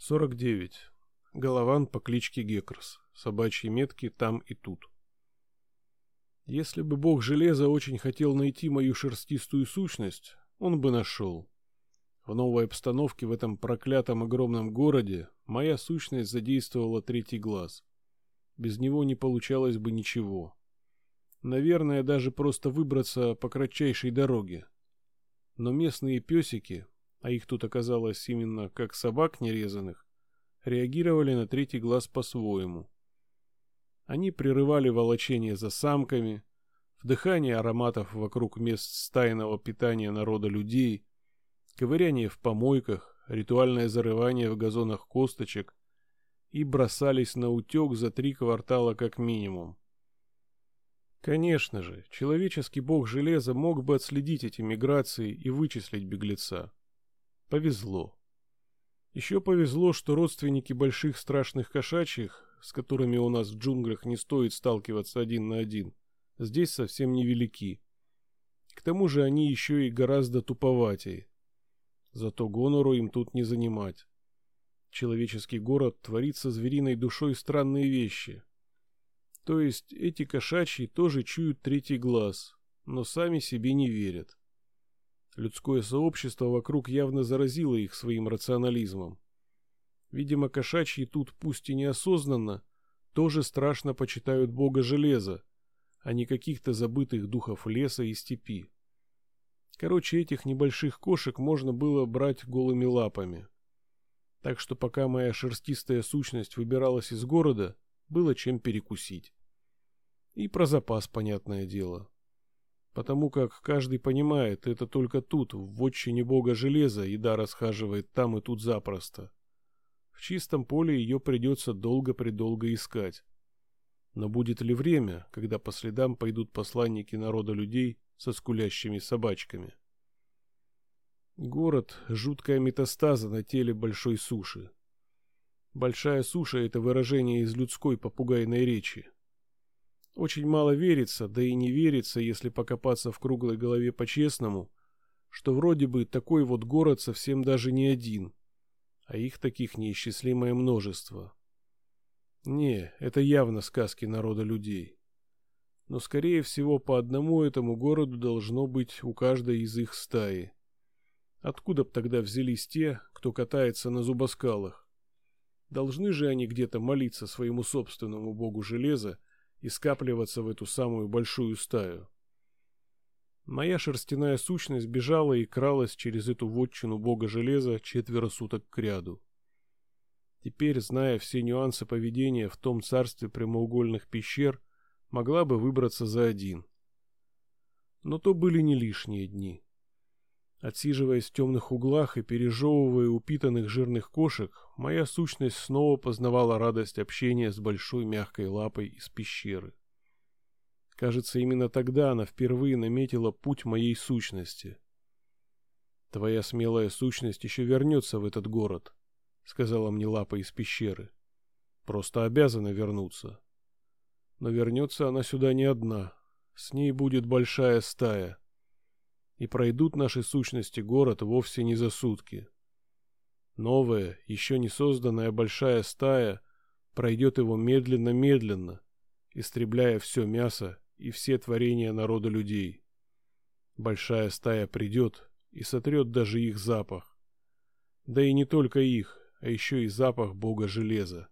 49. Голован по кличке Гекрос. Собачьи метки там и тут. Если бы бог железа очень хотел найти мою шерстистую сущность, он бы нашел. В новой обстановке в этом проклятом огромном городе моя сущность задействовала третий глаз. Без него не получалось бы ничего. Наверное, даже просто выбраться по кратчайшей дороге. Но местные песики, а их тут оказалось именно как собак нерезанных, реагировали на третий глаз по-своему. Они прерывали волочение за самками, вдыхание ароматов вокруг мест стайного питания народа людей, ковыряние в помойках, ритуальное зарывание в газонах косточек и бросались на утек за три квартала как минимум. Конечно же, человеческий бог железа мог бы отследить эти миграции и вычислить беглеца. Повезло. Еще повезло, что родственники больших страшных кошачьих, с которыми у нас в джунглях не стоит сталкиваться один на один, здесь совсем невелики. К тому же они еще и гораздо туповатее. Зато гонору им тут не занимать. Человеческий город творит со звериной душой странные вещи. То есть эти кошачьи тоже чуют третий глаз, но сами себе не верят. Людское сообщество вокруг явно заразило их своим рационализмом. Видимо, кошачьи тут, пусть и неосознанно, тоже страшно почитают бога железа, а не каких-то забытых духов леса и степи. Короче, этих небольших кошек можно было брать голыми лапами. Так что пока моя шерстистая сущность выбиралась из города, было чем перекусить. И про запас, понятное дело потому как каждый понимает, это только тут, в вотчине бога железа, еда расхаживает там и тут запросто. В чистом поле ее придется долго-предолго искать. Но будет ли время, когда по следам пойдут посланники народа людей со скулящими собачками? Город — жуткая метастаза на теле большой суши. Большая суша — это выражение из людской попугайной речи. Очень мало верится, да и не верится, если покопаться в круглой голове по-честному, что вроде бы такой вот город совсем даже не один, а их таких неисчислимое множество. Не, это явно сказки народа людей. Но скорее всего по одному этому городу должно быть у каждой из их стаи. Откуда б тогда взялись те, кто катается на зубоскалах? Должны же они где-то молиться своему собственному богу железа и скапливаться в эту самую большую стаю. Моя шерстяная сущность бежала и кралась через эту вотчину бога железа четверо суток кряду. Теперь, зная все нюансы поведения в том царстве прямоугольных пещер, могла бы выбраться за один. Но то были не лишние дни. Отсиживаясь в темных углах и пережевывая упитанных жирных кошек, моя сущность снова познавала радость общения с большой мягкой лапой из пещеры. Кажется, именно тогда она впервые наметила путь моей сущности. «Твоя смелая сущность еще вернется в этот город», — сказала мне лапа из пещеры. «Просто обязана вернуться. Но вернется она сюда не одна. С ней будет большая стая» и пройдут наши сущности город вовсе не за сутки. Новая, еще не созданная большая стая пройдет его медленно-медленно, истребляя все мясо и все творения народа людей. Большая стая придет и сотрет даже их запах. Да и не только их, а еще и запах бога железа.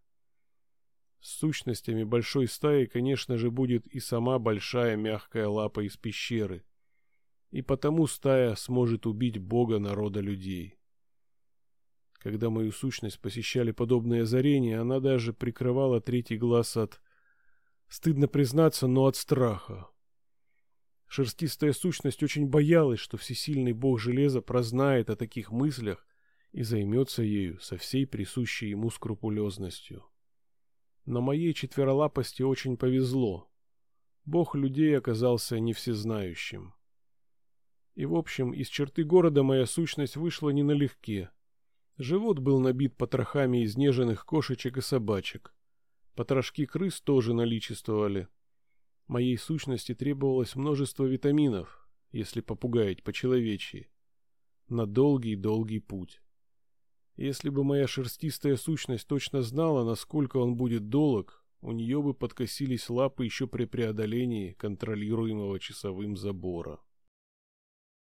С сущностями большой стаи, конечно же, будет и сама большая мягкая лапа из пещеры — и потому стая сможет убить бога народа людей. Когда мою сущность посещали подобные озарения, она даже прикрывала третий глаз от... Стыдно признаться, но от страха. Шерстистая сущность очень боялась, что всесильный бог железа прознает о таких мыслях и займется ею со всей присущей ему скрупулезностью. Но моей четверолапости очень повезло. Бог людей оказался не всезнающим. И, в общем, из черты города моя сущность вышла не налегке. Живот был набит потрохами изнеженных кошечек и собачек. Потрошки крыс тоже наличествовали. Моей сущности требовалось множество витаминов, если попугаять по-человечьи. На долгий-долгий путь. Если бы моя шерстистая сущность точно знала, насколько он будет долг, у нее бы подкосились лапы еще при преодолении контролируемого часовым забора.